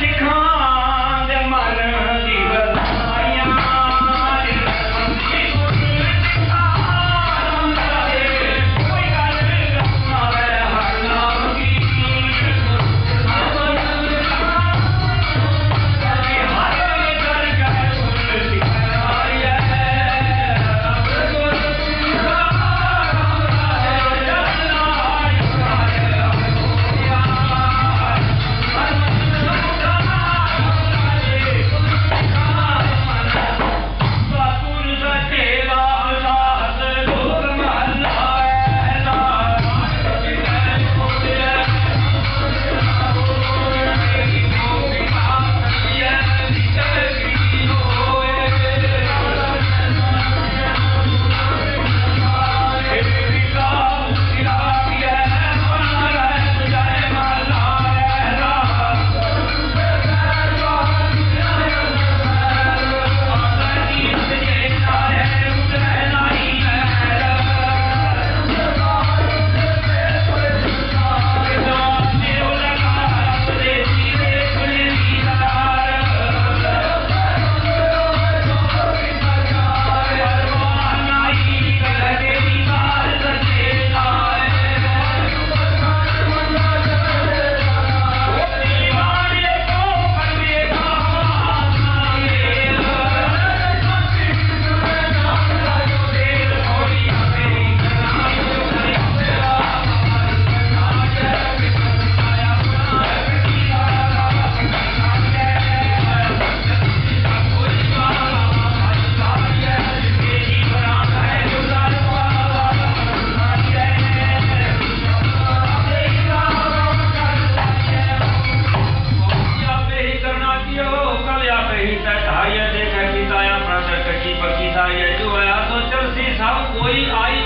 she comes. आय देखा गीताया प्रसर ककी पकी था यह जो आया तो चल सी सब कोई आई